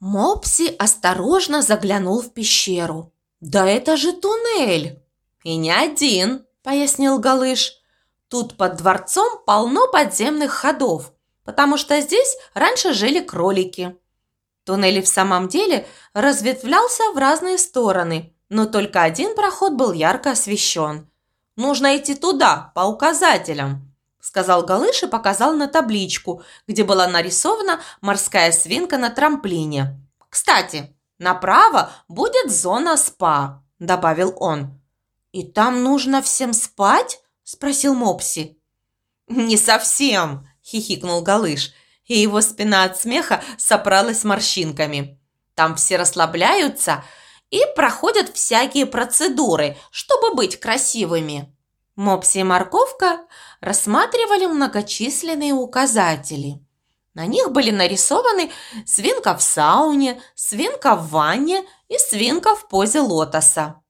Мопси осторожно заглянул в пещеру. «Да это же туннель!» «И не один», – пояснил Галыш. «Тут под дворцом полно подземных ходов, потому что здесь раньше жили кролики». Туннель в самом деле разветвлялся в разные стороны, но только один проход был ярко освещен. «Нужно идти туда, по указателям», – сказал Галыш и показал на табличку, где была нарисована морская свинка на трамплине. «Кстати, направо будет зона спа», – добавил он. «И там нужно всем спать?» – спросил Мопси. «Не совсем!» – хихикнул Галыш, и его спина от смеха сопралась морщинками. «Там все расслабляются и проходят всякие процедуры, чтобы быть красивыми». Мопси и Морковка рассматривали многочисленные указатели. На них были нарисованы свинка в сауне, свинка в ванне и свинка в позе лотоса.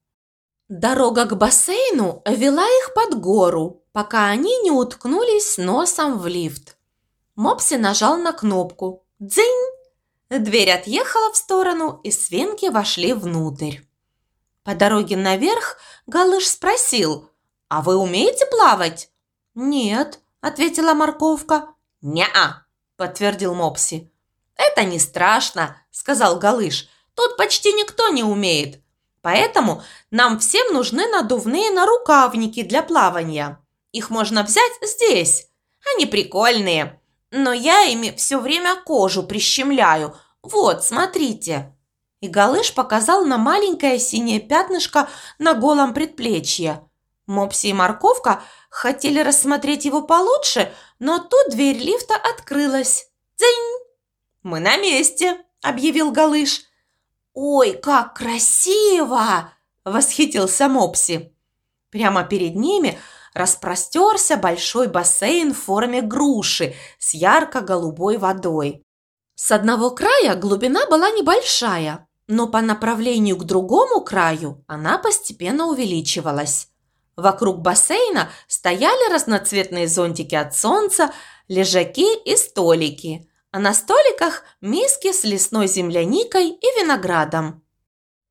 Дорога к бассейну вела их под гору, пока они не уткнулись носом в лифт. Мопси нажал на кнопку. «Дзынь!» Дверь отъехала в сторону, и свинки вошли внутрь. По дороге наверх Галыш спросил, «А вы умеете плавать?» «Нет», – ответила морковка. «Не-а», – подтвердил Мопси. «Это не страшно», – сказал Галыш. «Тут почти никто не умеет. Поэтому нам всем нужны надувные нарукавники для плавания. Их можно взять здесь. Они прикольные. Но я ими все время кожу прищемляю. Вот, смотрите». И Галыш показал на маленькое синее пятнышко на голом предплечье. Мопси и Морковка хотели рассмотреть его получше, но тут дверь лифта открылась. «Дзынь!» «Мы на месте!» – объявил Галыш. «Ой, как красиво!» – восхитился Мопси. Прямо перед ними распростерся большой бассейн в форме груши с ярко-голубой водой. С одного края глубина была небольшая, но по направлению к другому краю она постепенно увеличивалась. Вокруг бассейна стояли разноцветные зонтики от солнца, лежаки и столики – а на столиках миски с лесной земляникой и виноградом.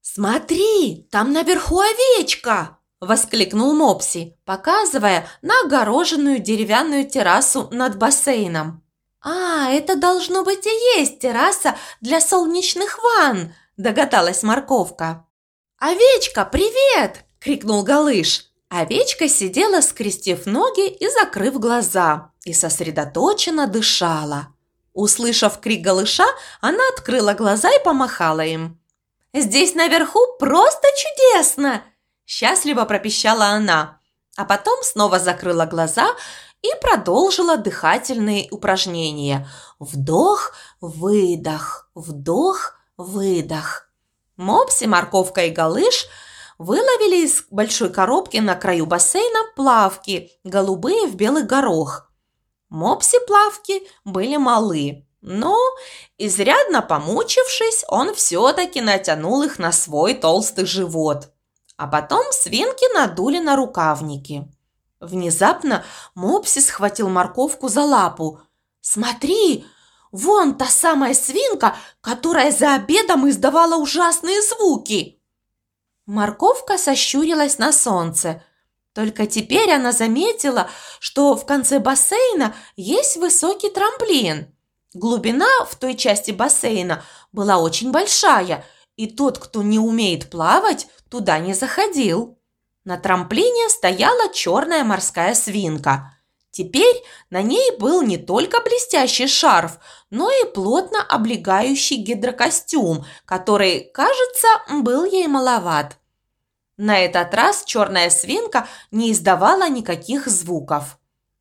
«Смотри, там наверху овечка!» – воскликнул Мопси, показывая на огороженную деревянную террасу над бассейном. «А, это должно быть и есть терраса для солнечных ванн!» – догадалась морковка. «Овечка, привет!» – крикнул Галыш. Овечка сидела, скрестив ноги и закрыв глаза, и сосредоточенно дышала. Услышав крик голыша, она открыла глаза и помахала им. «Здесь наверху просто чудесно!» Счастливо пропищала она, а потом снова закрыла глаза и продолжила дыхательные упражнения. Вдох, выдох, вдох, выдох. Мопси, морковка и галыш выловили из большой коробки на краю бассейна плавки, голубые в белый горох – Мопси-плавки были малы, но, изрядно помучившись, он все-таки натянул их на свой толстый живот. А потом свинки надули на рукавники. Внезапно Мопси схватил морковку за лапу. «Смотри, вон та самая свинка, которая за обедом издавала ужасные звуки!» Морковка сощурилась на солнце – только теперь она заметила, что в конце бассейна есть высокий трамплин. Глубина в той части бассейна была очень большая, и тот, кто не умеет плавать, туда не заходил. На трамплине стояла черная морская свинка. Теперь на ней был не только блестящий шарф, но и плотно облегающий гидрокостюм, который, кажется, был ей маловат. На этот раз черная свинка не издавала никаких звуков.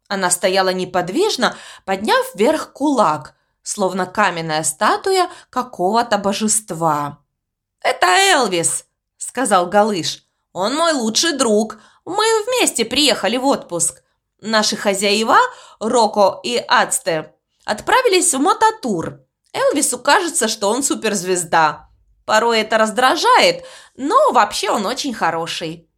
Она стояла неподвижно, подняв вверх кулак, словно каменная статуя какого-то божества. «Это Элвис», – сказал Галыш. «Он мой лучший друг. Мы вместе приехали в отпуск. Наши хозяева, Роко и Ацте, отправились в мототур. Элвису кажется, что он суперзвезда. Порой это раздражает, но вообще он очень хороший.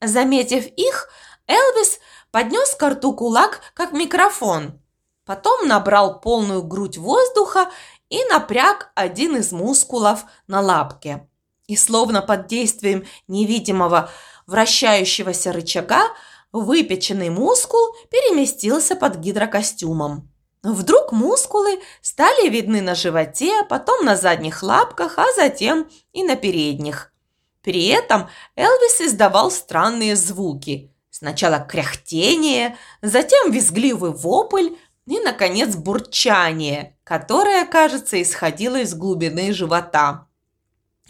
Заметив их, Элвис поднес к рту кулак, как микрофон. Потом набрал полную грудь воздуха и напряг один из мускулов на лапке. И словно под действием невидимого вращающегося рычага выпеченный мускул переместился под гидрокостюмом. Вдруг мускулы стали видны на животе, потом на задних лапках, а затем и на передних. При этом Элвис издавал странные звуки. Сначала кряхтение, затем визгливый вопль и, наконец, бурчание, которое, кажется, исходило из глубины живота.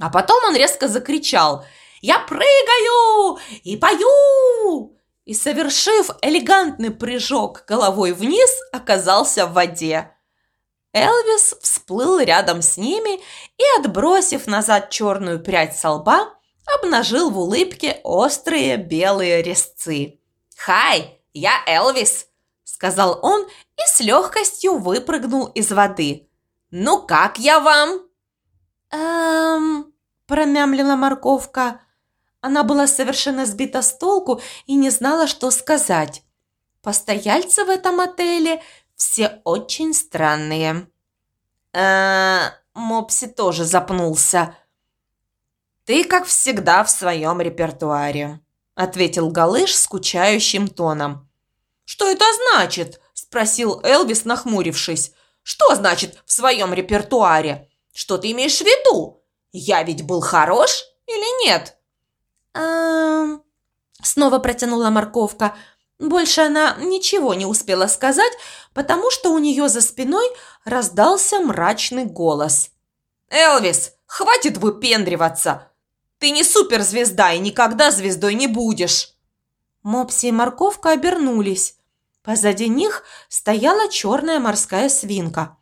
А потом он резко закричал «Я прыгаю и пою!» И, совершив элегантный прыжок головой вниз, оказался в воде. Элвис всплыл рядом с ними и, отбросив назад черную прядь со лба, обнажил в улыбке острые белые резцы. «Хай, я Элвис!» – сказал он и с легкостью выпрыгнул из воды. «Ну как я вам?» «Эм...» – промямлила морковка. Она была совершенно сбита с толку и не знала, что сказать. Постояльцы в этом отеле все очень странные. э Мопси тоже запнулся. «Ты, как всегда, в своем репертуаре», – ответил Галыш скучающим тоном. «Что это значит?» – спросил Элвис, нахмурившись. «Что значит «в своем репертуаре»? Что ты имеешь в виду? Я ведь был хорош или нет?» Снова протянула морковка. Больше она ничего не успела сказать, потому что у нее за спиной раздался мрачный голос. «Элвис, хватит выпендриваться! Ты не суперзвезда и никогда звездой не будешь!» Мопси и морковка обернулись. Позади них стояла черная морская свинка.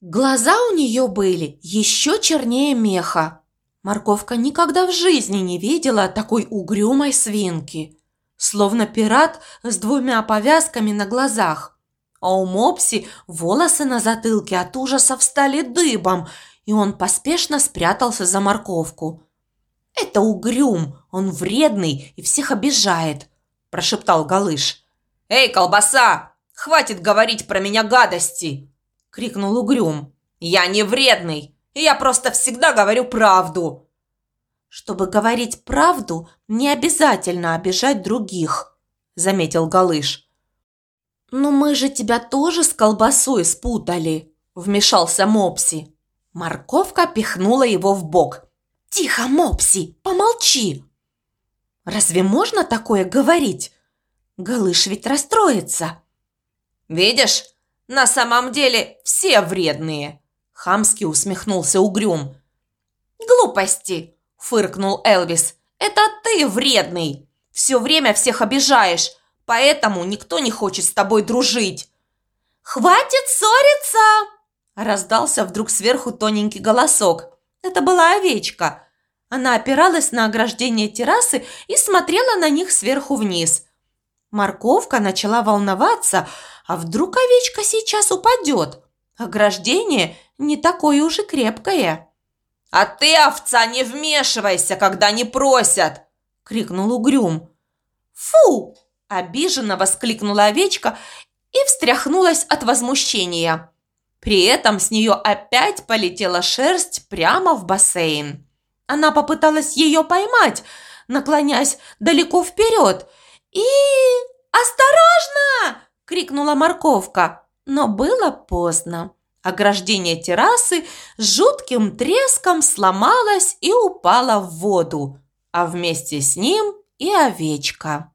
Глаза у нее были еще чернее меха. Морковка никогда в жизни не видела такой угрюмой свинки, словно пират с двумя повязками на глазах. А у Мопси волосы на затылке от ужаса встали дыбом, и он поспешно спрятался за морковку. «Это угрюм, он вредный и всех обижает», – прошептал Галыш. «Эй, колбаса, хватит говорить про меня гадости!» – крикнул угрюм. «Я не вредный, я просто всегда говорю правду. Чтобы говорить правду, не обязательно обижать других, заметил Галыш. «Но мы же тебя тоже с колбасой спутали», – вмешался Мопси. Морковка пихнула его в бок. «Тихо, Мопси, помолчи!» «Разве можно такое говорить? Галыш ведь расстроится!» «Видишь, на самом деле все вредные!» Хамски усмехнулся Угрюм. «Глупости!» – фыркнул Элвис. «Это ты вредный! Все время всех обижаешь, поэтому никто не хочет с тобой дружить!» «Хватит ссориться!» – раздался вдруг сверху тоненький голосок. Это была овечка. Она опиралась на ограждение террасы и смотрела на них сверху вниз. Морковка начала волноваться, а вдруг овечка сейчас упадет? Ограждение не такое уж и крепкое. «А ты, овца, не вмешивайся, когда не просят!» – крикнул Угрюм. «Фу!» – обиженно воскликнула овечка и встряхнулась от возмущения. При этом с нее опять полетела шерсть прямо в бассейн. Она попыталась ее поймать, наклоняясь далеко вперед, и... «Осторожно!» – крикнула морковка но было поздно. Ограждение террасы с жутким треском сломалось и упало в воду, а вместе с ним и овечка.